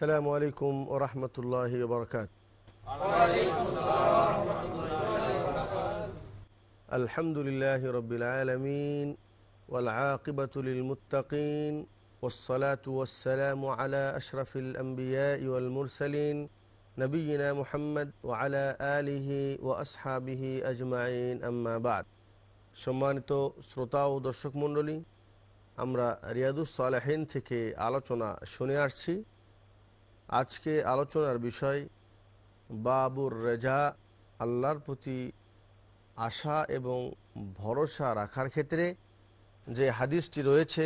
السلام عليكم ورحمة الله وبركاته الحمد لله رب العالمين والعاقبة للمتقين والصلاة والسلام على أشرف الأنبياء والمرسلين نبينا محمد وعلى آله وأصحابه أجمعين أما بعد সম্মানিত শ্রোতা ও দর্শক মণ্ডলী আমরা রিয়াদুস সালেহিন থেকে আলোচনা শুনে আসছি আজকে আলোচনার বিষয় বাবুর রেজা, আল্লাহর প্রতি আশা এবং ভরসা রাখার ক্ষেত্রে যে হাদিসটি রয়েছে,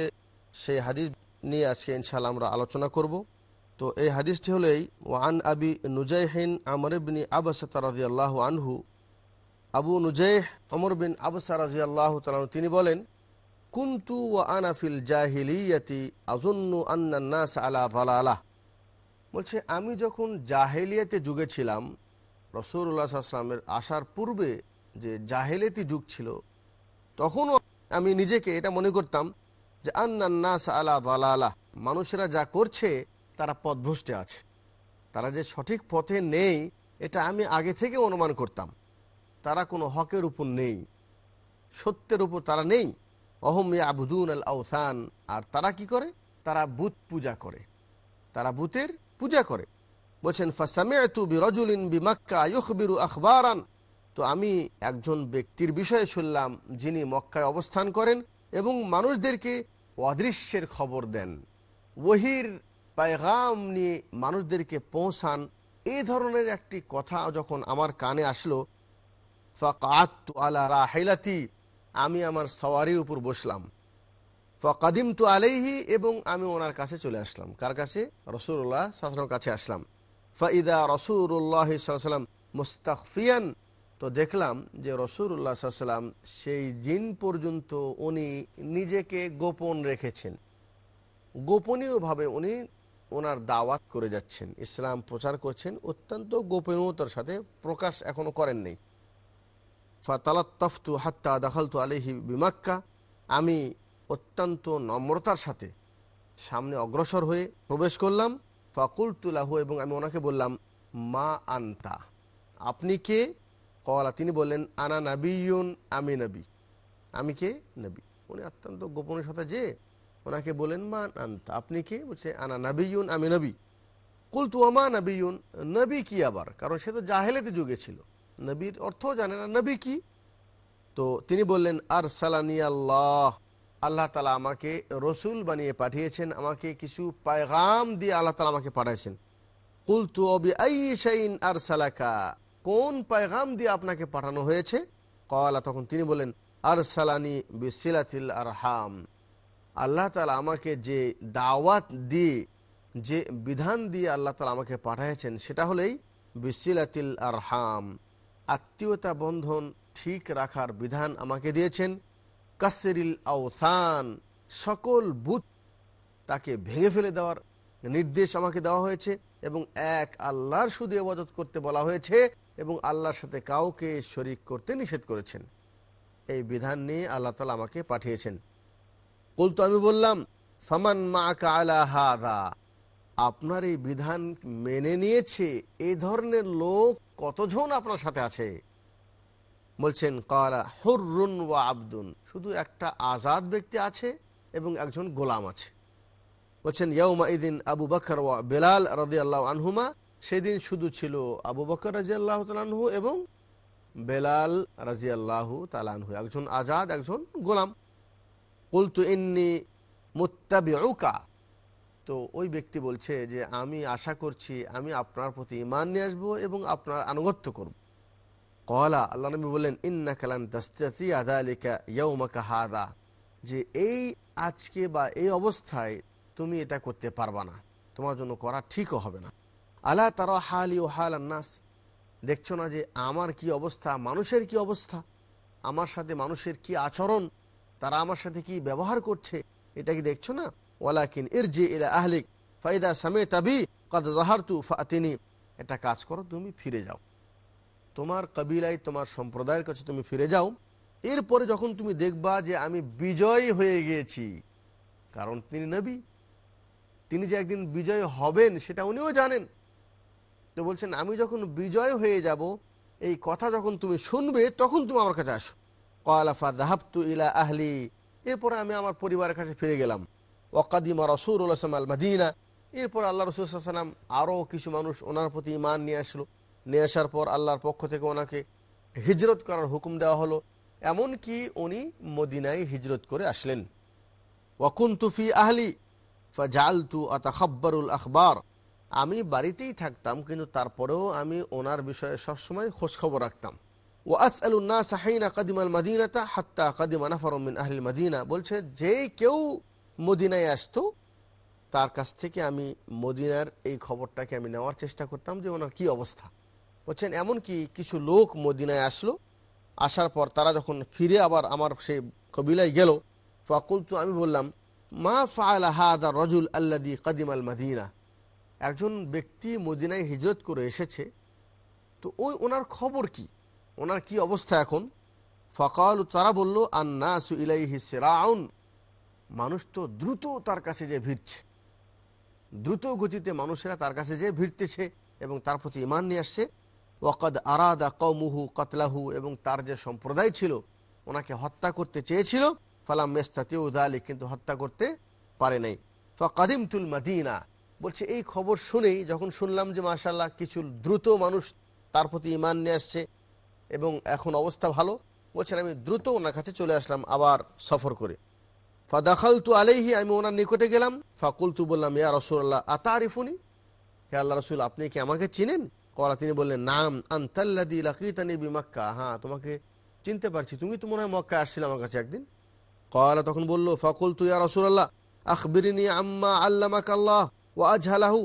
সেই হাদিস নিয়ে আজকে ইনশাল্লাহ আমরা আলোচনা করব। তো এই হাদিসটি হলেই ওয়ান আবি নুজাইহিন আমর বিন আবাসাত রাজি আল্লাহ আনহু আবু নুজাইহ অমর বিন আবসা রাজি আল্লাহ তিনি বলেন, কুন্তু ওয়া আনাফিল জাহিলিয়াতি আজন্নু আন্নান্নাস আলা আলাহ বলছে, আমি যখন জাহেলিয়াতে যুগে ছিলাম রসুল্লাহ আসলামের আসার পূর্বে যে জাহেলিয়াতি যুগ ছিল, তখনও আমি নিজেকে এটা মনে করতাম যে আন্নান্নাস আলা আলাহ মানুষেরা যা করছে, তারা পথভ্রষ্টে আছে। তারা যে সঠিক পথে নেই, এটা আমি আগে থেকে অনুমান করতাম। তারা কোনো হকের উপর নেই, সত্যের উপর তারা নেই। অহমিয়া আবুদুন আল আউসান আর তারা কি করে? তারা বুত পূজা করে। তারা বুতের পূজা করে। বলছেন ফাসামিয়াতু বিরজুলিন বিমাক্কা ইউখবিরু আখবারান। তো আমি একজন ব্যক্তির বিষয়ে শুনলাম, যিনি মক্কায় অবস্থান করেন এবং মানুষদেরকে অদৃশ্যের খবর দেন। ওহির পায়গাম নিয়ে মানুষদেরকে পৌঁছান। এই ধরনের একটি কথা যখন আমার কানে আসলো ফাকাত আলা রাহিলাতি, আমি আমার সওয়ারির উপর বসলাম। ফকাদিম তু আলাইহি এবং আমি ওনার কাছে চলে আসলাম। কার কাছে? রসুল্লাহ সাল্লামের কাছে আসলাম। ফাইদা রসুল্লাহ সাল্লাম মুস্তাকফিয়ান তো দেখলাম যে রসুল্লাহ সাল্লাম সেই দিন পর্যন্ত উনি নিজেকে গোপন রেখেছেন। গোপনীয়ভাবে উনি ওনার দাওয়াত করে যাচ্ছেন। ইসলাম প্রচার করছেন। অত্যন্ত গোপনীয়তার সাথে প্রকাশ এখনও করেন নেই। ফাতালাত্তফতু হাত্তা দাখালতু আলিহি বিমাক্কা, আমি অত্যন্ত নম্রতার সাথে সামনে অগ্রসর হয়ে প্রবেশ করলাম। ফাকুল তুলাহু এবং আমি ওনাকে বললাম, মা আন্তা। আপনি কে? কওয়ালা তিনি বললেন, আনা নাবিউন আমি নবী। আমি কে? নবী। উনি অত্যন্ত গোপনের সাথে যে? ওনাকে বলেন মা আন্তা। আপনি কে? বলছে, আনা নাবিউন আমি নবী। কুল আমা নাবিউন নবী কি আবার? কারণ সে তো জাহেলেতে যুগে ছিল। নবীর অর্থ জানে না, নবী কি? তো তিনি বললেন আর সালানি আল্লাহ। আল্লাহ তালা আমাকে রসুল বানিয়ে পাঠিয়েছেন, আমাকে কিছু পায়গাম দিয়ে আল্লাহ তালা আমাকে পাঠাইছেন। কুলতু অবি আইন আর সালাকা কোন পায়গাম দিয়ে আপনাকে পাঠানো হয়েছে? কওয়ালা তখন তিনি বলেন আর সালানি বিসিলাতিল আরহাম। আল্লাহ তালা আমাকে যে দাওয়াত দিয়ে, যে বিধান দিয়ে আল্লাহ তালা আমাকে পাঠিয়েছেন সেটা হলেই বিসিলাতিল আরহাম। আত্মীয়তা বন্ধন ঠিক রাখার বিধান আমাকে দিয়েছেন। কাসেরিল আওথান সকল বুথ তাকে ভেঙে ফেলে দেওয়ার নির্দেশ আমাকে দেওয়া হয়েছে এবং এক আল্লাহর শুধু ইবাদত করতে বলা হয়েছে এবং আল্লাহর সাথে কাউকে শরিক করতে নিষেধ করেছেন। এই বিধান নিয়ে আল্লাহ তালা আমাকে পাঠিয়েছেন। বলতো আমি বললাম সামান মা কালা হাদা আপনার এই বিধান মেনে নিয়েছে এই ধরনের লোক কতজন আপনার সাথে আছে? বলছেন কালা হুররুন ওয়া আব্দুন। শুধু একটা আজাদ ব্যক্তি আছে এবং একজন গোলাম আছে। বলছেন ইয়ৌমা ইদিন আবু বকর ওয়া বেলাল রাজি আল্লাহ আনহুমা। সেদিন শুধু ছিল আবু বকর রাজি আল্লাহ তালানহু এবং বেলাল রাজি আল্লাহ তালানহু একজন আজাদ, একজন গোলাম। বলতু ইন্নি মুত্তাবিউকা। তো ওই ব্যক্তি বলছে যে, আমি আশা করছি আমি আপনার প্রতি ইমান নিয়ে আসব এবং আপনার আনুগত্য করব। কলা আল্লাহ নবী বললেন ইন্না কালান তাস্তি আদা আলিকা ইয়ৌমাকা হাদা যে এই আজকে বা এই অবস্থায় তুমি এটা করতে পারবা না। তোমার জন্য করা ঠিকও হবে না। আলা তারা হালি ও হাল নাস। দেখছ না যে আমার কি অবস্থা? মানুষের কি অবস্থা? আমার সাথে মানুষের কি আচরণ? তারা আমার সাথে কি ব্যবহার করছে? এটা কি দেখছ না? ওয়ালাকিন এর যে এরা আহলিক, ফাইদা সামে তাবি কদ জাহারতু ফাতিনি। একটা কাজ করো, তুমি ফিরে যাও। তোমার কবিলায়, তোমার সম্প্রদায়ের কাছে তুমি ফিরে যাও। এরপরে যখন তুমি দেখবা যে আমি বিজয় হয়ে গিয়েছি, কারণ তিনি নবী, তিনি যে একদিন বিজয় হবেন সেটা উনিও জানেন। তো বলছেন, আমি যখন বিজয় হয়ে যাব, এই কথা যখন তুমি শুনবে, তখন তুমি আমার কাছে আসো। কলাফা দাহাবতু ইলা আহলি, এরপরে আমি আমার পরিবারের কাছে ফিরে গেলাম। ওকাদিমা রসুল্লাহ আল মাদিনা এরপর আল্লাহ রসুলাম আরও কিছু মানুষ ওনার প্রতি ইমান নিয়ে আসলো। নিয়ে আসার পর আল্লাহর পক্ষ থেকে ওনাকে হিজরত করার হুকুম দেওয়া হলো। এমনকি উনি মদিনায় হিজরত করে আসলেন। ওয়াকুন তুফি আহলি ফাজালতু আতাখাব্বারুল আখবার। আমি বাড়িতেই থাকতাম, কিন্তু তারপরেও আমি ওনার বিষয়ে সবসময় খোঁজখবর রাখতাম। ও আস আলুন্না সাহাইনা কাদিমাল মাদিনাতা হাত্তা কাদিমা নাফরমিন আহলিল মাদিনা। বলছে যে কেউ মদিনায় আসতো, তার কাছ থেকে আমি মদিনার এই খবরটাকে আমি নেওয়ার চেষ্টা করতাম যে ওনার কি অবস্থা। বলছেন, এমনকি কিছু লোক মদিনায় আসলো, আসার পর তারা যখন ফিরে আবার আমার সেই কবিলায় গেল ফকুল তো আমি বললাম, মা ফাআলা হাদা রজুল আল্লাদি কাদিম আল মাদিনা? একজন ব্যক্তি মদিনায় হিজরত করে এসেছে, তো ওই ওনার খবর কি? ওনার কি অবস্থা এখন? ফকাল, তারা বলল, আন্নাসু ইলাইহি সেরাউন। মানুষ তো দ্রুত তার কাছে যে ভিড়ছে। দ্রুত গতিতে মানুষেরা তার কাছে যে ভিড়তেছে এবং তার প্রতি ইমান নিয়ে আসছে। ওয়াকদ আরাদা কৌমুহু কতলাহু এবং তার যে সম্প্রদায় ছিল, ওনাকে হত্যা করতে চেয়েছিল, ফালাম মেস্তাতে উদালি কিন্তু হত্যা করতে পারে নাই। ফকাদিম তুল মাদিনা, বলছে, এই খবর শুনেই যখন শুনলাম যে মাশাল্লাহ কিছু দ্রুত মানুষ তার প্রতি ইমান নিয়ে আসছে এবং এখন অবস্থা ভালো, বলছেন, আমি দ্রুত ওনার কাছে চলে আসলাম আবার সফর করে। ফাদাখাল তু আলাইহি, আমি ওনার নিকটে গেলাম ফাকুল তু বললাম, ইয়া রসুল্লাহ আতা আরিফুনি হে আল্লাহ রসুল, আপনি কি আমাকে চিনেন? কলা, তিনি বললেন, নাম আন্তাল্লাদি লাকিতানি বিমাক্কা। হ্যাঁ তোমাকে চিনতে পারছি। তুমি তো মনে হয় মক্কা আসছিলে আমার কাছে একদিন। কলা তখন বলল ফাকুল তু ইয়া রসুল্লাহ আখবিরিনি আম্মা আল্লামাক আল্লাহ ও আজহালাহু।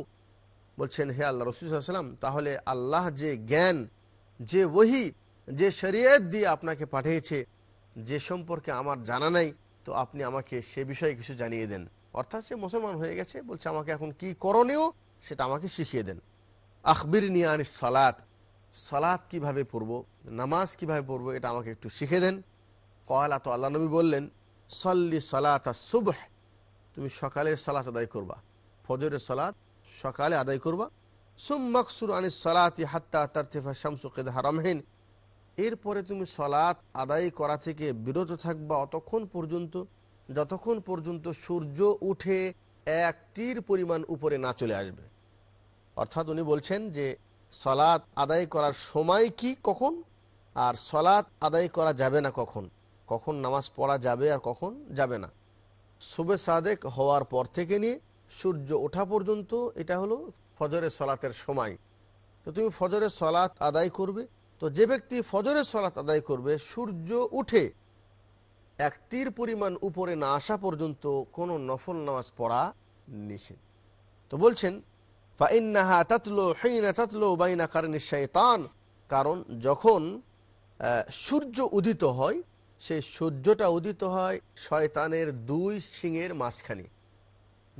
বলছেন, হে আল্লাহ রসুলাম তাহলে আল্লাহ যে জ্ঞান, যে ওহি, যে শরীয়ত দিয়ে আপনাকে পাঠিয়েছে, যে সম্পর্কে আমার জানা নাই, তো আপনি আমাকে সে বিষয়ে কিছু জানিয়ে দেন। অর্থাৎ সে মুসলমান হয়ে গেছে, বলছে, আমাকে এখন কি করণীয়, সেটা আমাকে শিখিয়ে দেন। আখবির নিয়ানি সালাত। সালাত কীভাবে পড়ব? নামাজ কীভাবে পড়ব? এটা আমাকে একটু শিখে দেন। কয়লা তো আল্লাহ নবী বললেন, সল্লি সালাত সুবহ। তুমি সকালের সালাত আদায় করবা, ফজরের সালাত সকালে আদায় করবা। সুম মকসুর আনিস সালাতি হাত্তা তারতেফা শামসুকেদ হারামহীন এরপরে তুমি সলাৎ আদায় করা থেকে বিরত থাকবা অতক্ষণ পর্যন্ত। যতক্ষণ পর্যন্ত সূর্য উঠে এক তীর পরিমাণ উপরে না চলে আসবে। অর্থাৎ উনি বলছেন যে সলাৎ আদায় করার সময় কি কখন? আর সলাৎ আদায় করা যাবে না কখন? কখন নামাজ পড়া যাবে আর কখন যাবে না? শুভে সাদেক হওয়ার পর থেকে নিয়ে সূর্য ওঠা পর্যন্ত এটা হলো ফজরের সলাতের সময়। তো তুমি ফজরের সলাৎ আদায় করবে? তো যে ব্যক্তি ফজরের সলাৎ আদায় করবে, সূর্য উঠে এক তীর পরিমাণ উপরে না আসা পর্যন্ত কোনো নফল নামাজ পড়া নিষেধ। তো বলছেন ফাইন্নাহা তাতলো হেইনা তাতলো বাইনা কারণ শৈতান কারণ যখন সূর্য উদিত হয়, সেই সূর্যটা উদিত হয় শয়তানের দুই সিংয়ের মাঝখানে।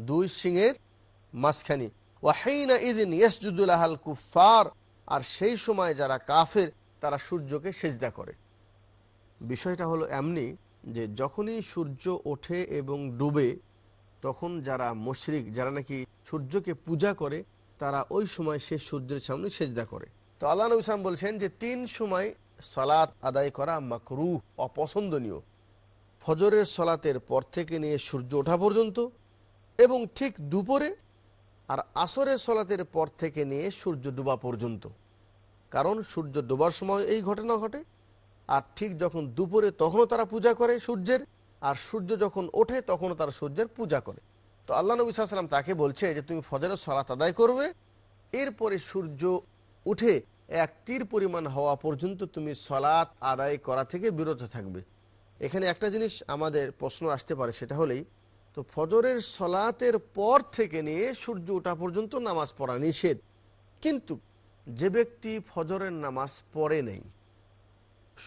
দুই সিংয়ের মাঝখানে। ওয়াহিনা ইদিন ইয়সজুদুল কুফার আর সেই সময় যারা কাফের, তারা সূর্যকে সেজদা করে। বিষয়টা হলো এমনি যে যখনই সূর্য ওঠে এবং ডুবে তখন যারা মশরিক, যারা নাকি সূর্যকে পূজা করে, তারা ওই সময় সে সূর্যের সামনে সেজদা করে। তো আল্লাহ নবী বলছেন যে তিন সময় সলাৎ আদায় করা মাকরু অপছন্দনীয়। ফজরের সলাতের পর থেকে নিয়ে সূর্য ওঠা পর্যন্ত এবং ঠিক দুপুরে আর আসরের সলাতের পর থেকে নিয়ে সূর্য ডুবা পর্যন্ত। কারণ সূর্য ডোবার সময় এই ঘটনা ঘটে, আর ঠিক যখন দুপুরে তখনও তারা পূজা করে সূর্যের। আর সূর্য যখন ওঠে, তখনও তারা সূর্যের পূজা করে। তো আল্লাহ নবী সাল্লাম তাকে বলছে যে, তুমি ফজরের সলাত আদায় করবে, এরপরে সূর্য উঠে এক তীর পরিমাণ হওয়া পর্যন্ত তুমি সলাৎ আদায় করা থেকে বিরত থাকবে। এখানে একটা জিনিস আমাদের প্রশ্ন আসতে পারে, সেটা হলেই, তো ফজরের সলাতের পর থেকে নিয়ে সূর্য ওঠা পর্যন্ত নামাজ পড়া নিষেধ। কিন্তু যে ব্যক্তি ফজরের নামাজ পড়ে নেই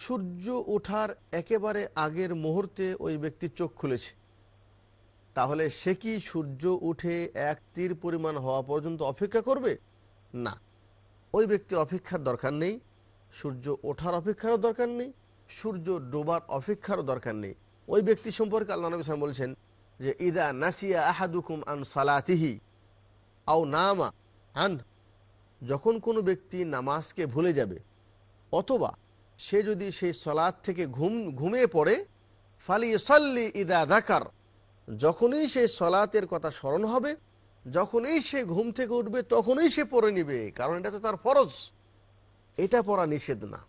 সূর্য ওঠার একেবারে আগের মুহূর্তে ওই ব্যক্তির চোখ খুলেছে। তাহলে সে কি সূর্য উঠে এক তীর পরিমাণ হওয়া পর্যন্ত অপেক্ষা করবে? না। ওই ব্যক্তির অপেক্ষার দরকার নেই। সূর্য ওঠার অপেক্ষারও দরকার নেই। সূর্য ডোবার অপেক্ষারও দরকার নেই। ওই ব্যক্তি সম্পর্কে আল্লাহ নবী সালাম বলছেন যে, ইদা নাসিয়া আহাদুকুম আন সালাতিহি আও নামা আন যখন কোনো ব্যক্তি নামাজকে ভুলে যাবে অথবা সে যদি সেই সলাদ থেকে ঘুম, ঘুমিয়ে পড়ে ফালি সাল্লি ইদা দাকার, যখনই সে সলাতের কথা স্মরণ হবে, যখনই সে ঘুম থেকে উঠবে, তখনই সে পড়ে নিবে, কারণ এটা তো তার ফরজ। এটা পড়া নিষেধ না,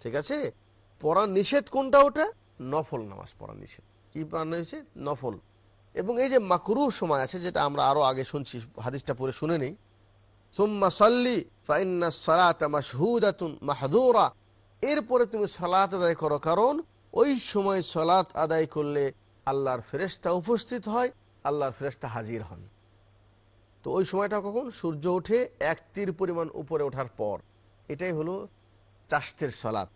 ঠিক আছে? পড়া নিষেধ কোনটা ওটা? নফল নামাজ পড়া নিষেধ। কি পড়া নিষেধ? নফল। এবং এই যে মাকরু সময় আছে, যেটা আমরা আরও আগে শুনছি, হাদিসটা পরে শুনে নেই সুম্মা সাল্লি ফাইন্না সালাত মাহদুরা এরপরে তুমি সালাত আদায় করো, কারণ ওই সময় সালাত আদায় করলে আল্লাহর ফেরেস্তা উপস্থিত হয়, আল্লাহর ফেরেস্তা হাজির হন। তো ওই সময়টা কখন? সূর্য ওঠে, এক তীর পরিমাণ উপরে ওঠার পর। এটাই হলো চাষতের সলাৎ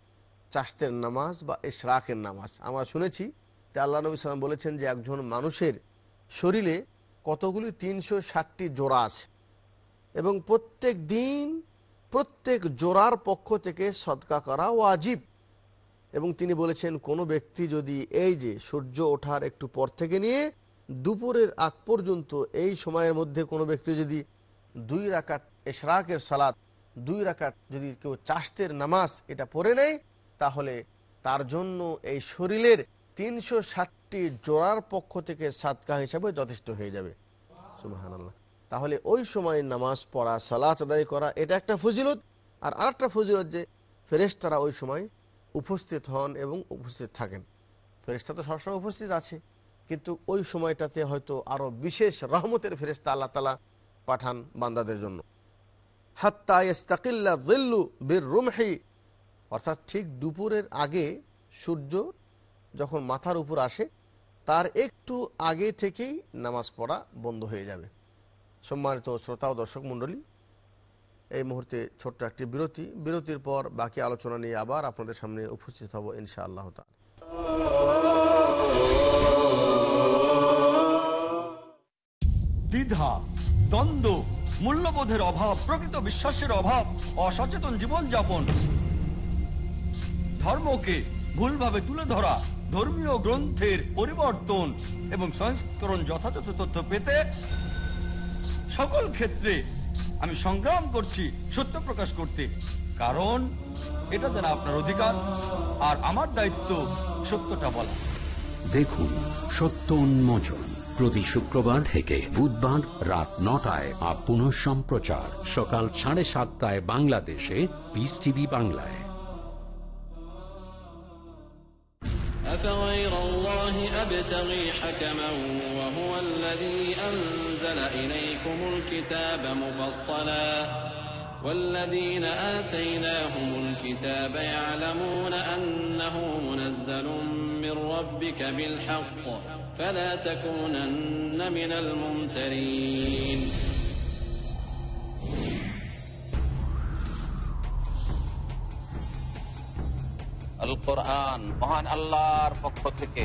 চাষতের নামাজ বা ইশরাকের নামাজ। আমরা শুনেছি যে আল্লাহ নবী সালাম বলেছেন যে একজন মানুষের শরীরে কতগুলি? তিনশো ষাটটি জোড়া আছে। এবং প্রত্যেক দিন প্রত্যেক জোড়ার পক্ষ থেকে সদকা করা ওয়াজিব। এবং তিনি বলেছেন, কোনো ব্যক্তি যদি এই যে সূর্য ওঠার একটু পর থেকে নিয়ে দুপুরের আগ পর্যন্ত এই সময়ের মধ্যে কোনো ব্যক্তি যদি দুই রাকাত এশরাকের সালাত, দুই রাকাত যদি কেউ চাষতের নামাজ এটা পড়ে নেয়, তাহলে তার জন্য এই শরীরের তিনশো ষাটটি জোড়ার পক্ষ থেকে সাদকা হিসাবে যথেষ্ট হয়ে যাবে। সুবাহান্লাহ তাহলে ওই সময় নামাজ পড়া, সালাত আদায় করা, এটা একটা ফজিলত। আর আরেকটা ফজিলত যে, ফেরেশতারা ওই সময় উপস্থিত হন এবং উপস্থিত থাকেন। ফেরেশতা তো সবসময় উপস্থিত আছে, কিন্তু ওই সময়টাতে হয়তো আরও বিশেষ রহমতের ফেরেশতা আল্লাহ তালা পাঠান বান্দাদের জন্য। হাত্তা ইস্তাকিল্লা দিল্লু বীর রুমহি অর্থাৎ ঠিক দুপুরের আগে সূর্য যখন মাথার উপর আসে, তার একটু আগে থেকেই নামাজ পড়া বন্ধ হয়ে যাবে। সম্মানিত শ্রোতা ও দর্শক মণ্ডলী, এই মুহূর্তে ছোট্ট একটি বিরতি। বিরতির পর বাকি আলোচনা নিয়ে আবার আপনাদের সামনে উপস্থিত হব ইনশা আল্লাহ দ্বিধা, দ্বন্দ্ব, মূল্যবোধের অভাব, প্রকৃত বিশ্বাসের অভাব, অসচেতন জীবনযাপন, ধর্মকে ভুলভাবে তুলে ধরা, ধর্মীয় গ্রন্থের পরিবর্তন এবং সংস্করণ যথাযথ তথ্য পেতে সকল ক্ষেত্রে আমি সংগ্রাম করছি সত্য প্রকাশ করতে কারণ এটা যেন আপনার অধিকার আর আমার দায়িত্ব সত্যটা বলা দেখুন সত্য উন্মোচন প্রতি শুক্রবার থেকে বুধবার রাত নটায় আর পুনঃ সম্প্রচার সকাল সাড়ে সাতটায় বাংলাদেশে পিস টিভি বাংলায় أفغير الله أبتغي حكما وهو الذي أنزل إليكم الكتاب مفصلا والذين آتيناهم الكتاب يعلمون أنه منزل من ربك بالحق فلا تكونن من الممترين আল কোরআন মহান আল্লাহর পক্ষ থেকে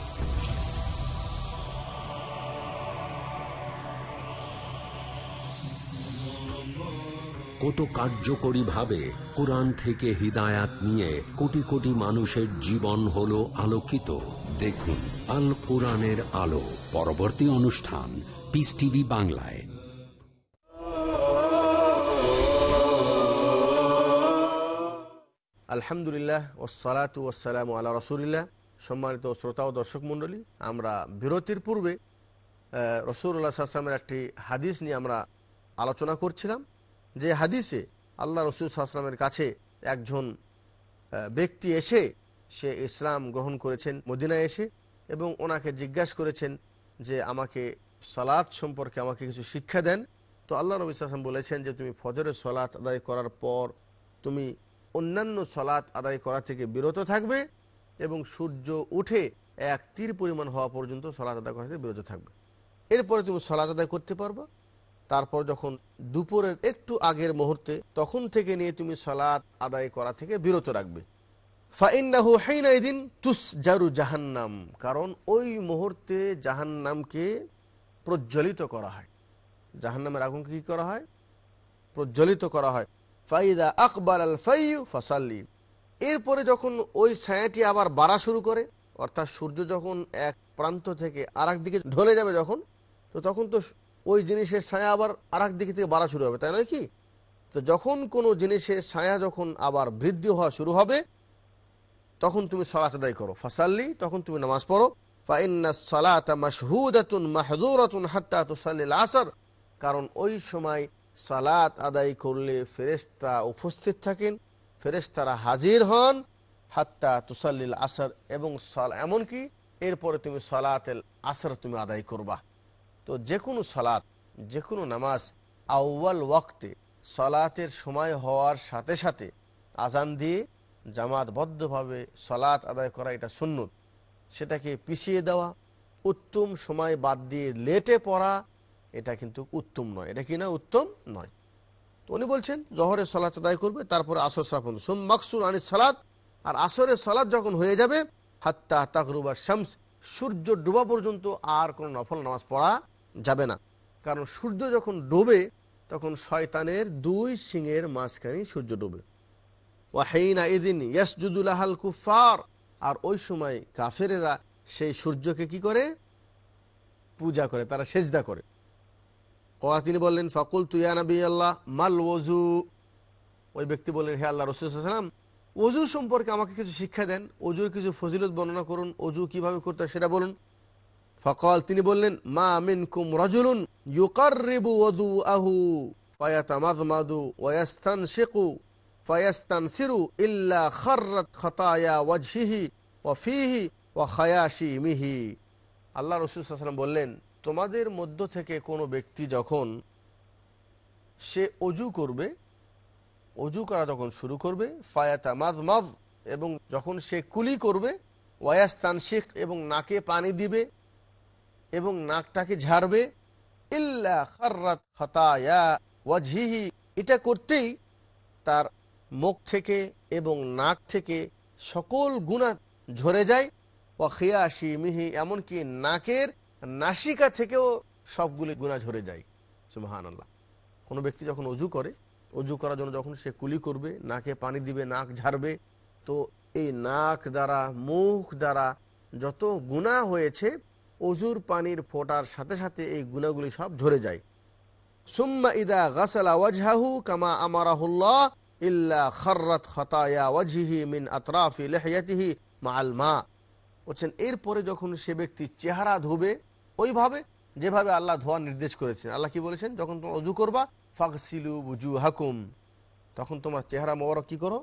কত কার্যকরীভাবে কোরআন থেকে হিদায়াত নিয়ে কোটি কোটি মানুষের জীবন হলো আলোকিত। দেখুন আল কোরআনের আলো, পরবর্তী অনুষ্ঠান পিস টিভি বাংলায়। আলহামদুলিল্লাহ ওসালাতু ওসালাম আল্লাহ রসুলিল্লাহ। সম্মানিত শ্রোতা ও দর্শক মণ্ডলী, আমরা বিরতির পূর্বে রসুল্লাহ আসলামের একটি হাদিস নিয়ে আমরা আলোচনা করছিলাম। যে হাদিসে আল্লাহ রসুল আসলামের কাছে একজন ব্যক্তি এসে সে ইসলাম গ্রহণ করেছেন, মদিনায় এসে এবং ওনাকে জিজ্ঞাসা করেছেন যে আমাকে সালাত সম্পর্কে আমাকে কিছু শিক্ষা দেন। তো আল্লাহ নবী আসলাম বলেছেন যে তুমি ফজরের সলাৎ আদায় করার পর তুমি অন্যান্য সলাৎ আদায় করা থেকে বিরত থাকবে এবং সূর্য উঠে এক তীর পরিমাণ হওয়া পর্যন্ত সলাৎ আদায় করা থেকে বিরত থাকবে। এরপরে তুমি সলাৎ আদায় করতে পারবা। তারপর যখন দুপুরের একটু আগের মুহূর্তে, তখন থেকে নিয়ে তুমি সলাৎ আদায় করা থেকে বিরত রাখবে। ফাইন্নাহু হাইনাইদিন তুসজারু জাহান্নাম, কারণ ওই মুহূর্তে জাহান্নামকে প্রজ্বলিত করা হয়। জাহান্নামের আগুনকে কী করা হয়? প্রজ্বলিত করা হয়। ফাইদা আকবর আল ফাইউ ফাসাল্লি। এরপরে যখন ওই ছায়াটি আবার বাড়া শুরু করে, অর্থাৎ সূর্য যখন এক প্রান্ত থেকে আর দিকে ঢলে যাবে যখন, তো তখন তো ওই জিনিসের ছায়া আবার আর দিকে থেকে বাড়া শুরু হবে, তাই নয় কি? তো যখন কোনো জিনিসের ছায়া যখন আবার বৃদ্ধি হওয়া শুরু হবে, তখন তুমি সলাত আদায় করো। ফাসাল্লি, তখন তুমি নামাজ পড়ো। আসর কারণ ওই সময় সালাত আদায় করলে ফেরেশতা উপস্থিত থাকেন, ফেরেশতারা হাজির হন, হাত্তা তুসাল্লিল আসর এবং সাল, এমনকি এরপরে তুমি সালাতেল আসর তুমি আদায় করবা। তো যে কোনো সালাত, যে কোনো নামাজ আউ্বাল ওয়াক্তে সলাতের সময় হওয়ার সাথে সাথে আজান দিয়ে জামাতবদ্ধভাবে সলাত আদায় করা এটা সুন্নত। সেটাকে পিছিয়ে দেওয়া, উত্তম সময় বাদ দিয়ে লেটে পড়া, এটা কিন্তু উত্তম নয়। এটা কি না, উত্তম নয়। তো উনি বলছেন, জহরের সলাত আদায় করবে, তারপরে আসর সালাম সোম মাকসুর আনি সালাত, আর আসরের সলাদ যখন হয়ে যাবে, হাত্তা তাকরুবা শামস, সূর্য ডোবা পর্যন্ত আর কোনো নফল নামাজ পড়া যাবে না। কারণ সূর্য যখন ডোবে, তখন শয়তানের দুই সিংয়ের মাঝখানে সূর্য ডোবে। ওয়াহিনা ইদিন ইয়াসজুদুল আহাল কুফার আর ওই সময় কাফেরেরা সেই সূর্যকে কি করে? পূজা করে, তারা সেজদা করে। কয়া তিনি বললেন ফাকুল তুয়া নবী আল্লাহ মাল ওজু ওই ব্যক্তি বললেন, হে আল্লাহ রসুলাম অজু সম্পর্কে আমাকে কিছু শিক্ষা দেন। অজুর কিছু ফজিলত বর্ণনা করুন। অজু কীভাবে করতে সেটা বলুন। ফকল, তিনি বললেন, মা মিন কুম রজুলুন ইউকারিবু ওদু আহু ফায়াতামাদমাদু ওয়াস্তান শেকু ফায়াস্তান সিরু ইল্লা খররত খতায়া ওয়াজহিহি ওয়াফিহি ওয়া খায়াশি মিহি আল্লাহ রসুল সাল্লাম বললেন, তোমাদের মধ্য থেকে কোনো ব্যক্তি যখন সে অজু করবে, অজু করা যখন শুরু করবে ফায়াতা মাদ এবং যখন সে কুলি করবে ওয়াস্তান শেখ এবং নাকে পানি দিবে এবং নাকটাকে ঝাড়বে। ইল্লা এটা করতেই তার মুখ থেকে এবং নাক থেকে সকল গুণা ঝরে যায়। ও খেয়াশি মিহি এমনকি নাকের নাসিকা থেকেও সবগুলি গুণা ঝরে যায়। সুবাহান আল্লাহ কোনো ব্যক্তি যখন অজু করে, অজু করার জন্য যখন সে কুলি করবে, নাকে পানি দিবে, নাক ঝাড়বে, তো এই নাক দ্বারা, মুখ দ্বারা যত গুণা হয়েছে অজুর পানির ফোটার সাথে সাথে এই গুণাগুলি সব ঝরে যায়। সুম্মা ইদা গাসালা ওয়াজহাহু কামা আমারাহুল্লাহ ইল্লা খররত খতায়া ওয়াজহিহি মিন আতরাফি লেহিয়াতিহি মাল মা। বলছেন, এরপরে যখন সে ব্যক্তি চেহারা ধোবে, ওইভাবে, যেভাবে আল্লাহ ধোয়ার নির্দেশ করেছেন। আল্লাহ কি বলেছেন? যখন তোমার অজু করবা ফাকসিলু বুজু হাকুম তখন তোমার চেহারা মোবারক কি করো?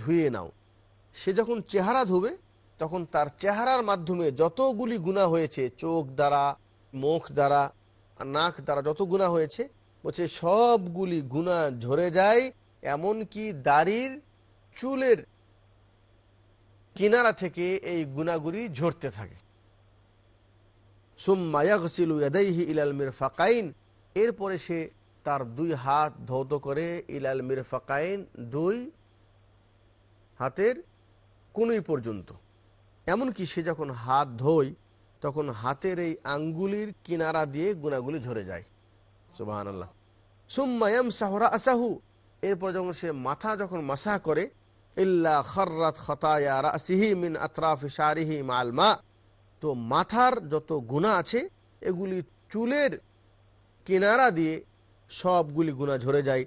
ধুয়ে নাও। সে যখন চেহারা ধোবে তখন তার চেহারার মাধ্যমে যতগুলি গুণা হয়েছে, চোখ দ্বারা, মুখ দ্বারা, নাক দ্বারা যত গুণা হয়েছে, বলছে সবগুলি গুণা ঝরে যায়, এমনকি দাড়ির চুলের কিনারা থেকে এই গুণাগুলি ঝরতে থাকে। সুম্মায়াগসিলু ইলাল মিরফাকাইন, এরপরে সে তার দুই হাত ধৌত করে ইলাল মিরফাকাইন দুই হাতের কুনুই পর্যন্ত। এমনকি সে যখন হাত ধোয়, তখন হাতের এই আঙ্গুলির কিনারা দিয়ে গুণাগুলি ঝরে যায়। সুবাহান আল্লাহ সুম্মায়াম সাহরা আসাহু এরপর যখন সে মাথা যখন মাসা করে, ইল্লা খর্রাত খতায়া রাসিহি মিন আতরাফি শারিহি মাল মা, তো মাথার যত গুণা আছে, এগুলি চুলের কিনারা দিয়ে সবগুলি গুণা ঝরে যায়।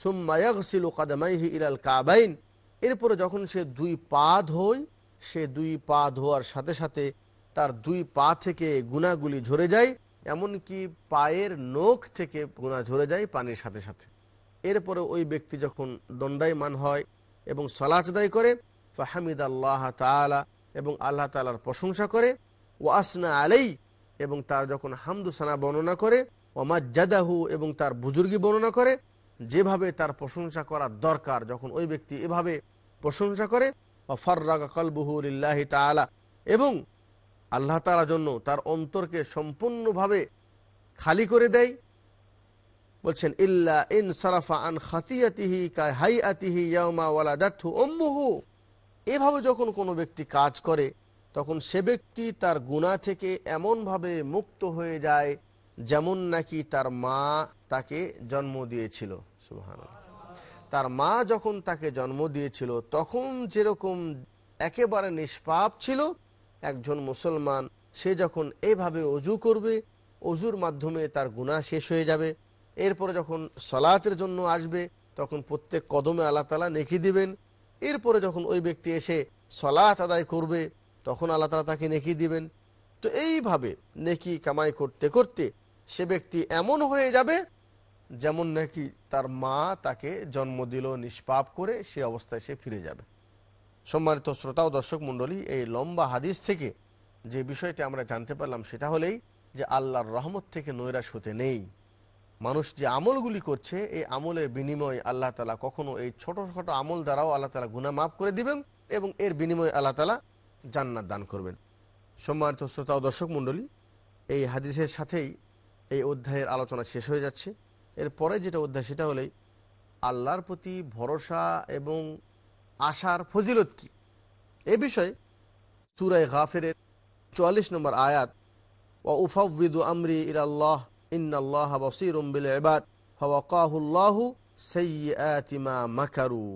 সুম্মায়াগসিলু কাদামাইহি ইলাল কাবাইন। এরপরে যখন সে দুই পা ধোয় সে দুই পা ধোয়ার সাথে সাথে তার দুই পা থেকে গুণাগুলি ঝরে যায়, এমনকি পায়ের নখ থেকে গুণা ঝরে যায় পানির সাথে সাথে। এরপরে ওই ব্যক্তি যখন দণ্ডায়মান হয় এবং সলাচ আদায় করে ফাহামিদ আল্লাহ তালা এবং আল্লাহ তালার প্রশংসা করে ও আসনা আলাই এবং তার যখন হামদুসানা বর্ণনা করে ওমাজ্জাদাহু এবং তার বুজুর্গি বর্ণনা করে, যেভাবে তার প্রশংসা করা দরকার, যখন ওই ব্যক্তি এভাবে প্রশংসা করে তালা এবং আল্লাহ তালার জন্য তার অন্তরকে সম্পূর্ণভাবে খালি করে দেয়। বলছেন, ইল্লা ইন সারাফা আন খাতিয়াতিহি কা হাই আতিহি ইয়ামা অম্মুহু এভাবে যখন কোনো ব্যক্তি কাজ করে, তখন সে ব্যক্তি তার গুণা থেকে এমনভাবে মুক্ত হয়ে যায়, যেমন নাকি তার মা তাকে জন্ম দিয়েছিল। সুবহানাল্লাহ। তার মা যখন তাকে জন্ম দিয়েছিল, তখন যেরকম একেবারে নিষ্পাপ ছিল, একজন মুসলমান, সে যখন এভাবে অজু করবে, অজুর মাধ্যমে তার গুণা শেষ হয়ে যাবে। এরপরে যখন সলাতের জন্য আসবে, তখন প্রত্যেক কদমে আল্লাহ তালা নেকি দিবেন। এরপরে যখন ওই ব্যক্তি এসে সলাত আদায় করবে, তখন আল্লাহ তালা তাকে নেকি দিবেন। তো এইভাবে নেকি কামাই করতে করতে সে ব্যক্তি এমন হয়ে যাবে যেমন নাকি তার মা তাকে জন্ম দিল নিষ্পাপ করে, সে অবস্থায় সে ফিরে যাবে। সম্মানিত শ্রোতা ও দর্শক মণ্ডলী, এই লম্বা হাদিস থেকে যে বিষয়টি আমরা জানতে পারলাম সেটা হলেই যে আল্লাহর রহমত থেকে নৈরাশ হতে নেই। মানুষ যে আমলগুলি করছে, এই আমলের বিনিময়ে আল্লাহ তালা কখনো এই ছোট ছোট আমল দ্বারাও আল্লাহ তালা গুণা মাফ করে দিবেন এবং এর বিনিময়ে আল্লাহ তালা জান্নাত দান করবেন। সম্মানিত শ্রোতা ও দর্শক মণ্ডলী, এই হাদিসের সাথেই এই অধ্যায়ের আলোচনা শেষ হয়ে যাচ্ছে। এরপরে যেটা অধ্যায়, সেটা হলেই আল্লাহর প্রতি ভরসা এবং আশার ফজিলত কি? এ বিষয়ে সুরায় গাফেরের চুয়াল্লিশ নম্বর আয়াত ও উফাউদ্দু আমরি ইরাল্লাহ ইন্নাল্লাহ বসিরুম বিল ইবাদ ফাওয়াকাহুল্লাহু সাইয়্যাতিমা মাকারু।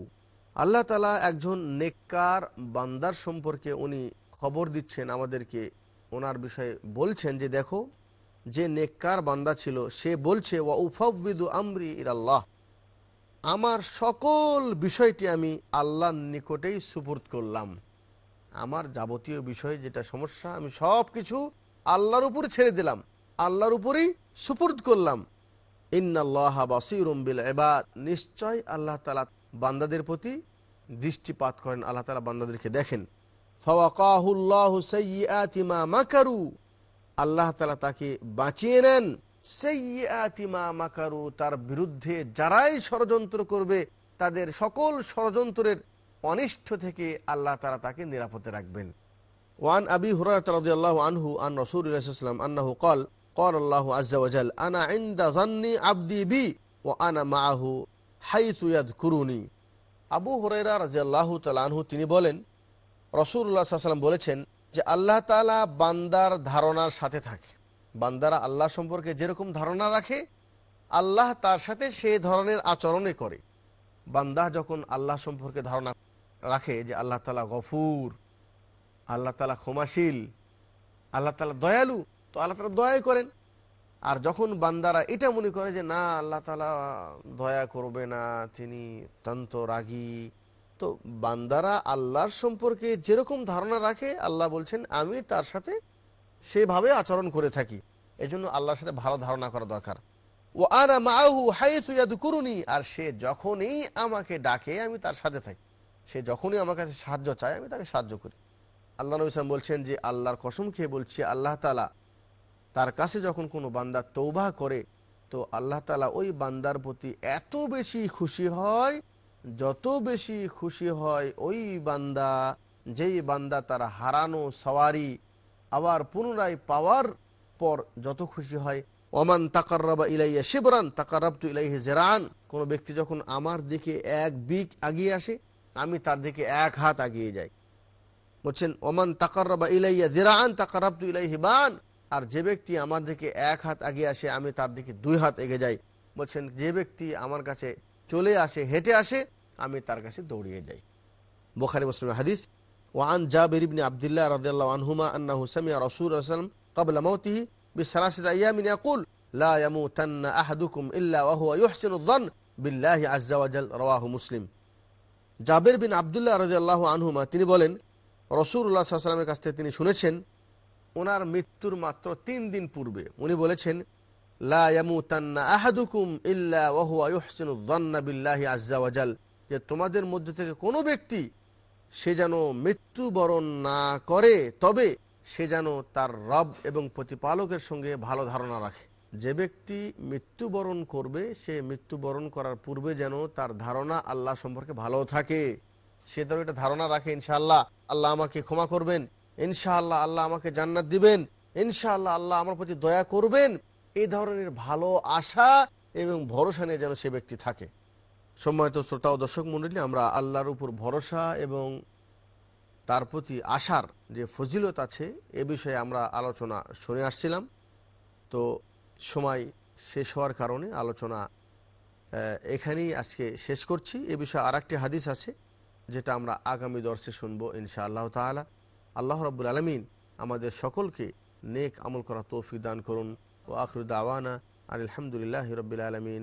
আল্লাহ তালা একজন নেককার বান্দার সম্পর্কে উনি খবর দিচ্ছেন আমাদেরকে। ওনার বিষয়ে বলছেন যে, দেখো যে নেককার বান্দা ছিল, সে বলছে, ওয়া উফাউদ্দু আমরি ইরাল্লাহ আমার সকল বিষয়টি আমি আল্লাহর নিকটেই সুপুর্দ করলাম। আমার যাবতীয় বিষয় যেটা সমস্যা, আমি সব কিছু আল্লাহর উপর ছেড়ে দিলাম। আল্লাহর উপরই সুপুর্দ করলাম। ইন্নাল্লাহ বাসিরুম বিল এবাদ নিশ্চয় আল্লাহ তালা বান্দাদের প্রতি দৃষ্টিপাত করেন, আল্লাহ তালা বান্দাদেরকে দেখেন। ফাওয়াকাহুল্লাহ সাইয়্যাতিমা মাকারু। আল্লাহ তালা তাকে বাঁচিয়ে নেন। সেইয়াতিমা মাকারু, তার বিরুদ্ধে যারাই ষড়যন্ত্র করবে, তাদের সকল ষড়যন্ত্রের অনিষ্ঠ থেকে আল্লাহ তালা তাকে নিরাপদে রাখবেন। ওয়ান আবি হুরাহ আনহু আন রসুলাম আন্নাহু কল কর আল্লাহ আজাল আনা ইন্দা আব্দি বি ও আনা মাহু হাই তুয়াদ কুরুনি আবু হরাইরা রাজিয়াল্লাহ তাল আনহু তিনি বলেন রসুল্লাহ সাল্লাম বলেছেন যে আল্লাহ তালা বান্দার ধারণার সাথে থাকে। বান্দারা আল্লাহ সম্পর্কে যেরকম ধারণা রাখে, আল্লাহ তার সাথে সে ধরনের আচরণে করে। বান্দা যখন আল্লাহ সম্পর্কে ধারণা রাখে যে আল্লাহ তালা গফুর, আল্লাহ তালা ক্ষমাশীল, আল্লাহ তালা দয়ালু, তো আল্লাহ তালা দয়াই করেন। আর যখন বান্দারা এটা মনে করে যে, না, আল্লাহ তালা দয়া করবে না, তিনি অত্যন্ত রাগী তো বান্দারা আল্লাহর সম্পর্কে যেরকম ধারণা রাখে, আল্লাহ বলছেন, আমি তার সাথে সেভাবে আচরণ করে থাকি। এজন্য আল্লাহর সাথে ভালো ধারণা করা দরকার। ও আর মাহু হাইসুয়াদু করুনি আর সে যখনই আমাকে ডাকে, আমি তার সাথে থাকি। সে যখনই আমার কাছে সাহায্য চায়, আমি তাকে সাহায্য করি। আল্লাহ নবী সালাম বলছেন যে, আল্লাহর কসম খেয়ে বলছি, আল্লাহ তালা তার কাছে যখন কোনো বান্দা তৌবা করে, তো আল্লাহ তালা ওই বান্দার প্রতি এত বেশি খুশি হয় যত বেশি খুশি হয় ওই বান্দা, যেই বান্দা তার হারানো সওয়ারি আবার পুনরায় পাওয়ার পর যত খুশি হয়, ওমান তাকাররাবা ইলাইয়া শিবরান তাকারাবতু ইলাইহি জেরান। কোনো ব্যক্তি যখন আমার দিকে এক বিক আগিয়ে আসে, আমি তার দিকে এক হাত আগিয়ে যাই। বলছেন, ওমান তাকাররাবা ইলাইয়া জেরান তাকারাবতু ইলাইহি বান। আর যে ব্যক্তি আমার দিকে এক হাত আগিয়ে আসে, আমি তার দিকে দুই হাত এগিয়ে যাই। বলছেন, যে ব্যক্তি আমার কাছে চলে আসে, হেঁটে আসে আমি তার কাছে দৌড়িয়ে যাই। বোখারি মুসলিম হাদিস, ওয়ান জাবির ইবনে আবদুল্লাহ রাদিয়াল্লাহু আনহুমা আন্নাহু সামিয়া রাসূলুল্লাহ সাল্লাম ক্বাবলা মাউতিহি বিসালাসাতি আইয়ামিন ইয়াকুল, লা ইয়ামুতান্না আহাদুকুম ইল্লা ওয়া হুয়া ইউহসিনু যন বিল্লাহি আজ্জা ওয়া জাল রাওয়াহু মুসলিম। জাবির বিন আব্দুল্লাহ রাদিয়াল্লাহু আনহুমা তিনি বলেন, রাসূলুল্লাহ সাল্লাল্লাহু আলাইহি সাল্লামের কাছ থেকে তিনি শুনেছেন, ওনার মৃত্যুর মাত্র তিন দিন পূর্বে উনি বলেছেন, লা ইয়ামুতান্না আহাদুকুম ইল্লা ওয়া হুয়া ইউহসিনু যন বিল্লাহি আজ্জা ওয়া জাল যে তোমাদের মধ্যে থেকে কোনো ব্যক্তি সে যেন মৃত্যুবরণ না করে, তবে সে যেন তার রব এবং প্রতিপালকের সঙ্গে ভালো ধারণা রাখে। যে ব্যক্তি মৃত্যুবরণ করবে, সে মৃত্যুবরণ করার পূর্বে যেন তার ধারণা আল্লাহ সম্পর্কে ভালো থাকে। সে যেন এটা ধারণা রাখে, ইনশাআল্লাহ আল্লাহ আমাকে ক্ষমা করবেন, ইনশাআল্লাহ আল্লাহ আমাকে জান্নাত দিবেন, ইনশাআল্লাহ আল্লাহ আমার প্রতি দয়া করবেন। এই ধরনের ভালো আশা এবং ভরসা নিয়ে যেন সে ব্যক্তি থাকে। সম্মানিত শ্রোতা ও দর্শক মণ্ডলী আমরা আল্লাহর উপর ভরসা এবং তার প্রতি আশার যে ফজিলত আছে, এ বিষয়ে আমরা আলোচনা শুনে আসছিলাম। তো সময় শেষ হওয়ার কারণে আলোচনা এখানেই আজকে শেষ করছি। এ বিষয়ে আর হাদিস আছে, যেটা আমরা আগামী দর্শে শুনব ইনশা আল্লাহ তালা আল্লাহ রব্বুল আলমিন আমাদের সকলকে নেক আমল করা তৌফিক দান করুন। ও আখরুদ আওয়ানা আর আলহামদুলিল্লাহ রবিল আলমিন।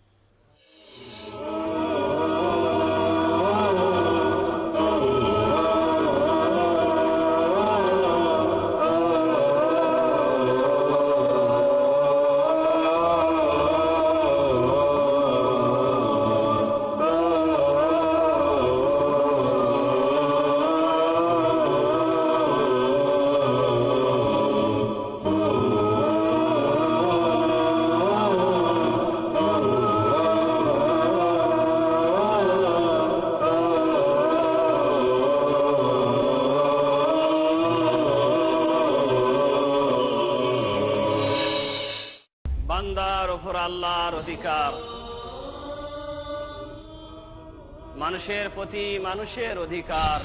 আল্লাহর অধিকার। মানুষের প্রতি মানুষের অধিকার।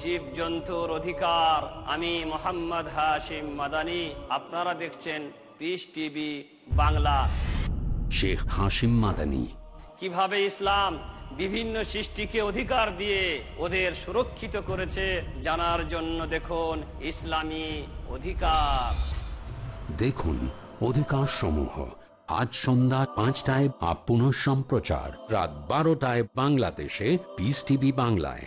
জীব জন্তুর অধিকার। আমি মোহাম্মদ হাশিম মাদানি আপনারা দেখছেন পিস টিভি বাংলা। শেখ হাসিম মাদানী। কীভাবে ইসলাম বিভিন্ন সৃষ্টিকে অধিকার দিয়ে ওদের সুরক্ষিত করেছে জানার জন্য দেখুন ইসলামী অধিকার। দেখুন অধিকার সমূহ আজ সন্ধ্যা পাঁচটায় আপ পুনঃ সম্প্রচার রাত বারোটায় বাংলাদেশে পিস টিভি বাংলায়।